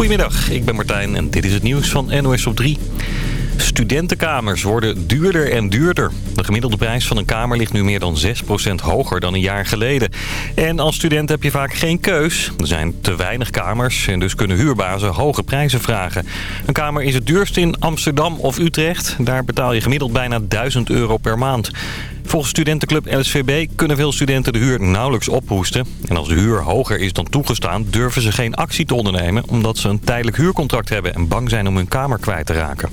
Goedemiddag, ik ben Martijn en dit is het nieuws van NOS op 3. Studentenkamers worden duurder en duurder. De gemiddelde prijs van een kamer ligt nu meer dan 6% hoger dan een jaar geleden. En als student heb je vaak geen keus. Er zijn te weinig kamers en dus kunnen huurbazen hoge prijzen vragen. Een kamer is het duurst in Amsterdam of Utrecht. Daar betaal je gemiddeld bijna 1000 euro per maand. Volgens studentenclub LSVB kunnen veel studenten de huur nauwelijks ophoesten. En als de huur hoger is dan toegestaan, durven ze geen actie te ondernemen... omdat ze een tijdelijk huurcontract hebben en bang zijn om hun kamer kwijt te raken.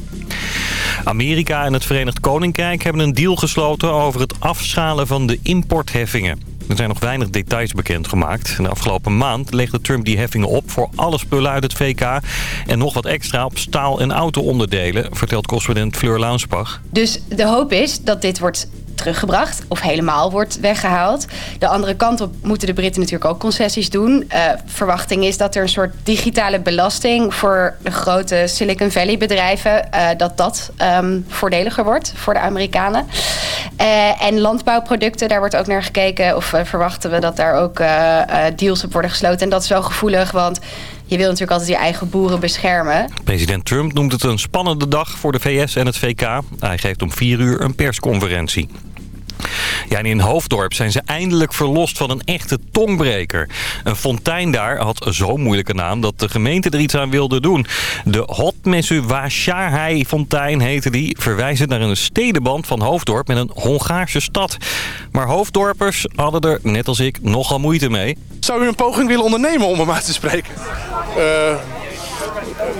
Amerika en het Verenigd Koninkrijk hebben een deal gesloten over het afschalen van de importheffingen. Er zijn nog weinig details bekendgemaakt. De afgelopen maand legde Trump die heffingen op voor alle spullen uit het VK... en nog wat extra op staal- en auto-onderdelen, vertelt correspondent Fleur Launsbach. Dus de hoop is dat dit wordt teruggebracht of helemaal wordt weggehaald. De andere kant op moeten de Britten natuurlijk ook concessies doen. Uh, verwachting is dat er een soort digitale belasting voor de grote Silicon Valley bedrijven, uh, dat dat um, voordeliger wordt voor de Amerikanen. Uh, en landbouwproducten, daar wordt ook naar gekeken of verwachten we dat daar ook deals op worden gesloten. En dat is wel gevoelig, want je wil natuurlijk altijd je eigen boeren beschermen. President Trump noemt het een spannende dag voor de VS en het VK. Hij geeft om vier uur een persconferentie. Ja, en in Hoofddorp zijn ze eindelijk verlost van een echte tongbreker. Een fontein daar had zo'n moeilijke naam dat de gemeente er iets aan wilde doen. De Hotmesuwashahai fontein heette die, verwijzend naar een stedenband van Hoofddorp met een Hongaarse stad. Maar Hoofddorpers hadden er, net als ik, nogal moeite mee. Zou u een poging willen ondernemen om hem uit te spreken? Uh,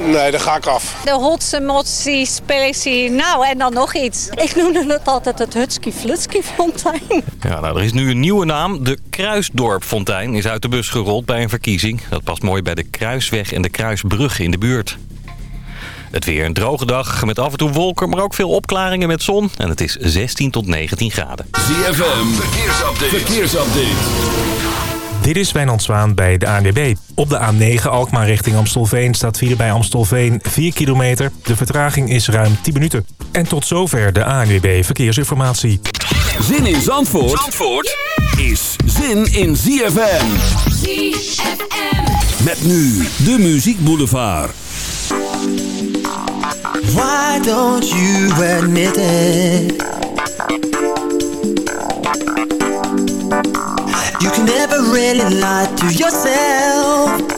Nee, daar ga ik af. De hotse motsi spelletsie. Nou, en dan nog iets. Ik noemde het altijd het Hutski Flutski fontein. Ja, nou, er is nu een nieuwe naam. De Kruisdorp fontein is uit de bus gerold bij een verkiezing. Dat past mooi bij de Kruisweg en de Kruisbrug in de buurt. Het weer een droge dag met af en toe wolken, maar ook veel opklaringen met zon. En het is 16 tot 19 graden. ZFM, verkeersupdate. verkeersupdate. Dit is Wijnand Zwaan bij de ANWB. Op de A9 Alkmaar richting Amstelveen staat file bij Amstelveen 4 kilometer. De vertraging is ruim 10 minuten. En tot zover de ANWB Verkeersinformatie. Zin in Zandvoort, Zandvoort is zin in ZFM. ZFM. Met nu de Muziek Boulevard. Why don't you admit it? You can never really lie to yourself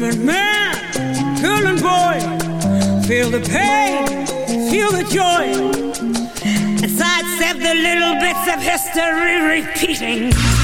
Woman, man, girl and boy, feel the pain, feel the joy. Sidestep the little bits of history repeating.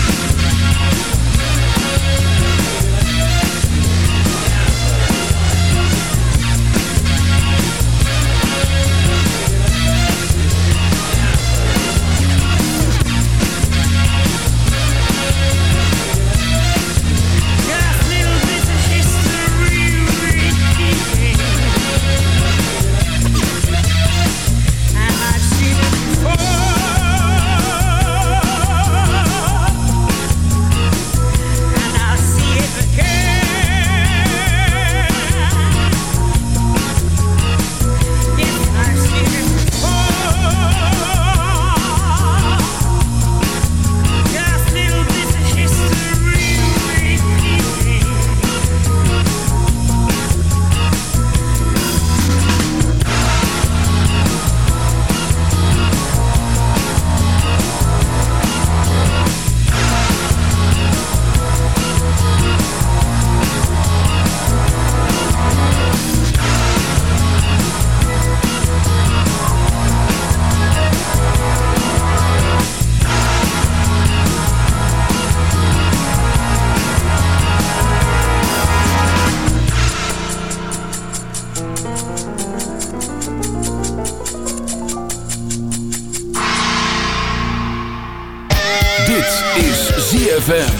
Dit is ZFM.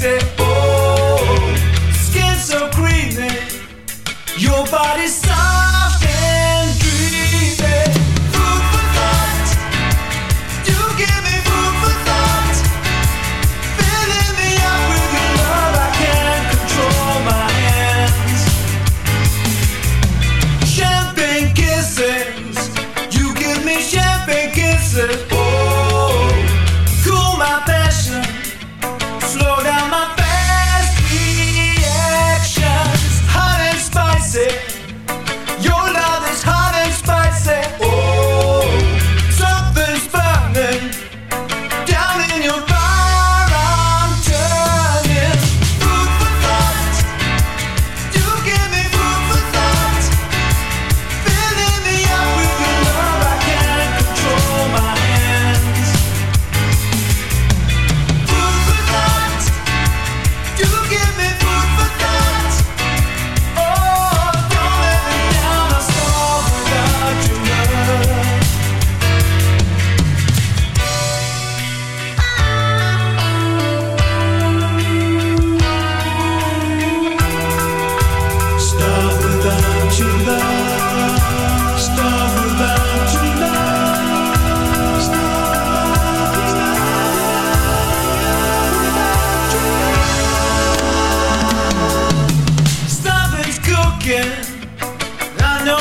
stay.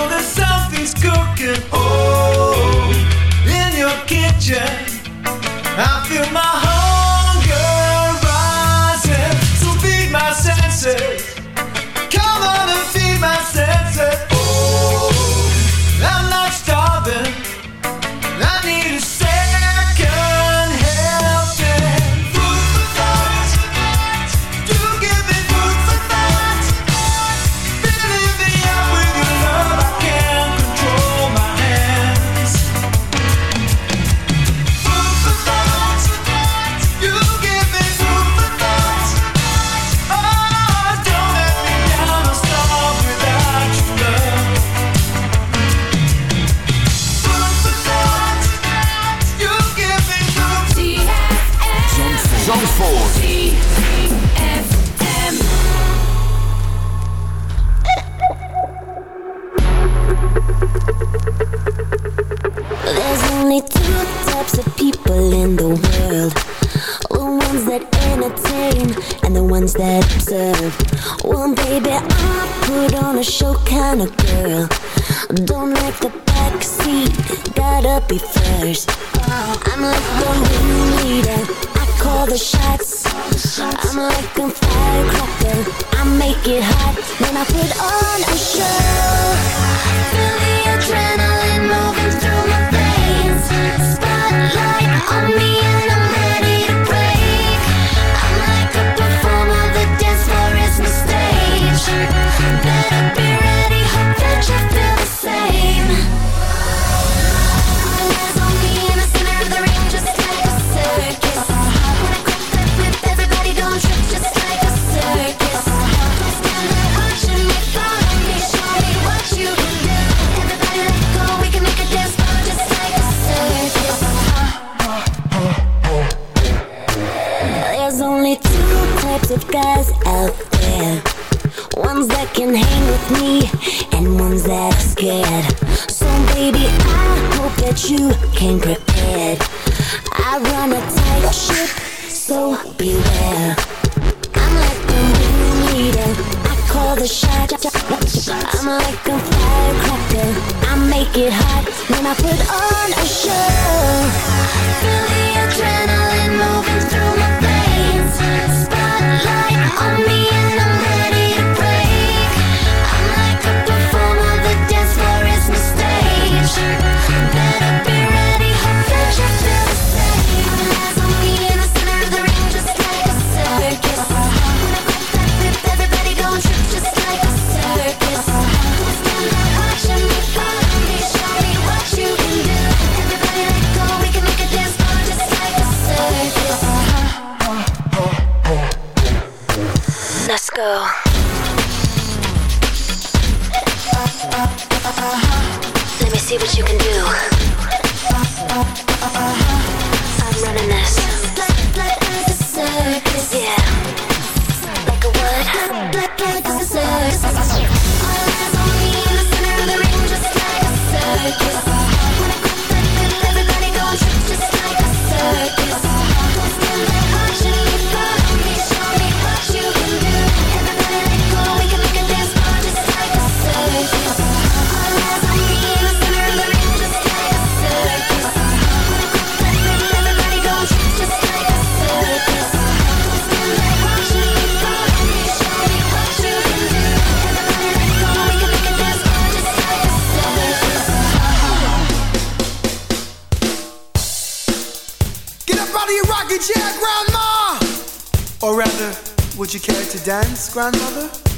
that something's cooking. Oh, in your kitchen, I feel my heart. To dance, Grandmother?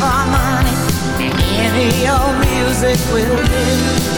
harmony. Any old music will do.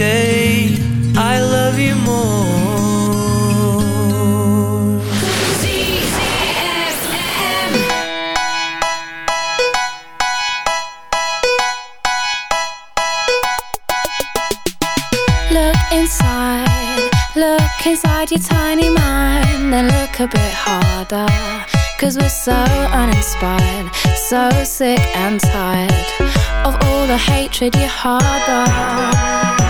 day I love you more. Look inside, look inside your tiny mind, then look a bit harder. Cause we're so uninspired, so sick and tired of all the hatred you harbor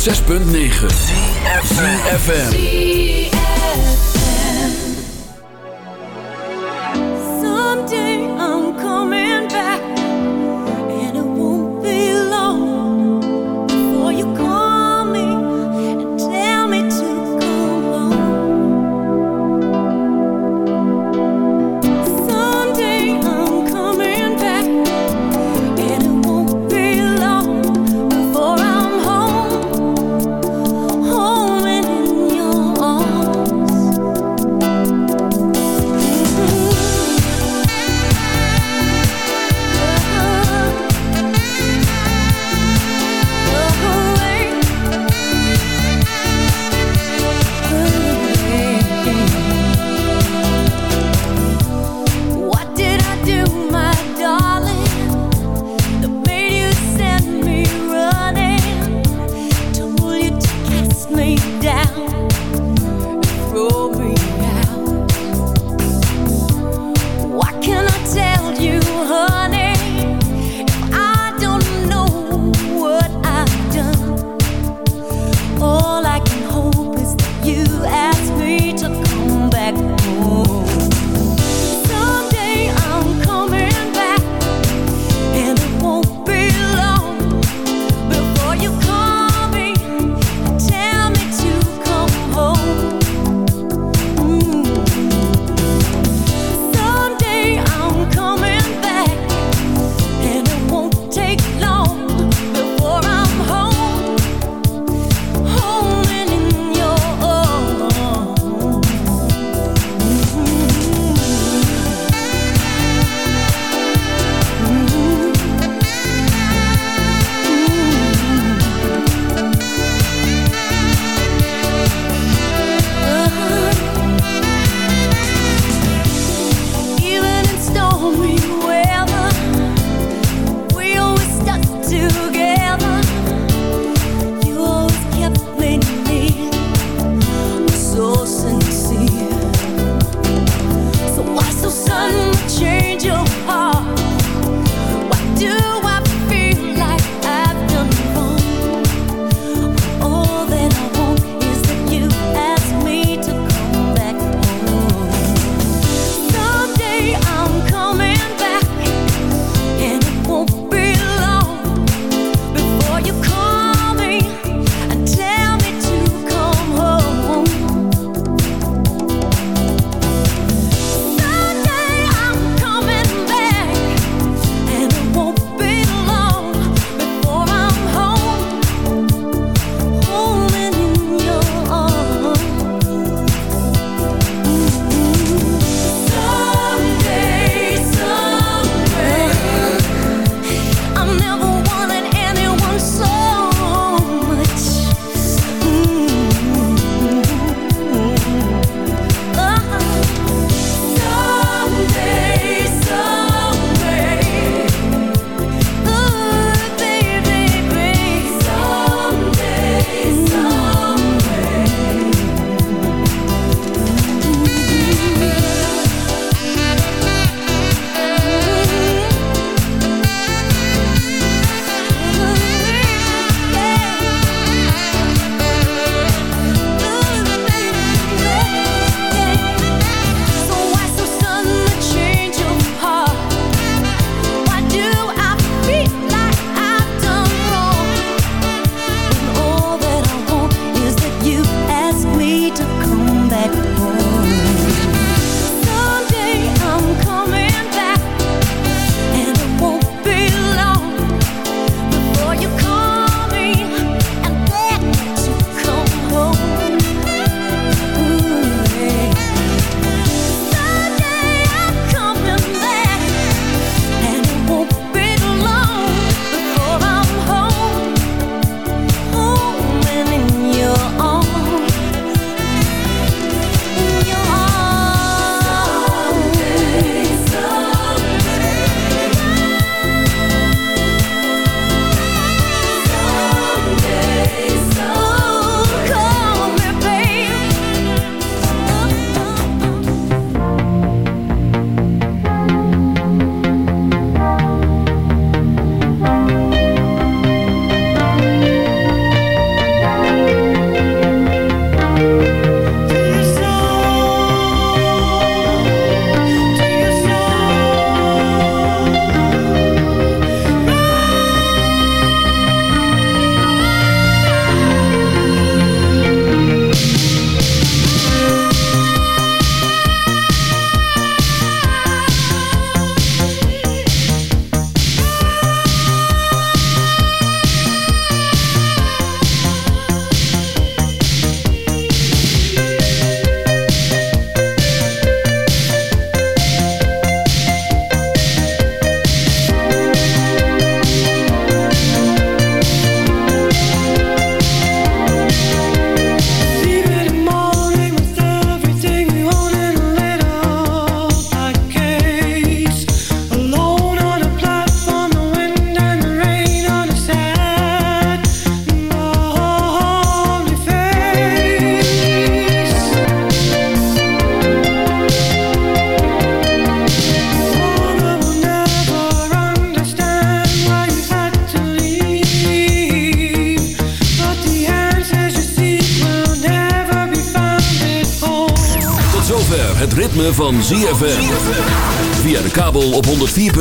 106.9 FM.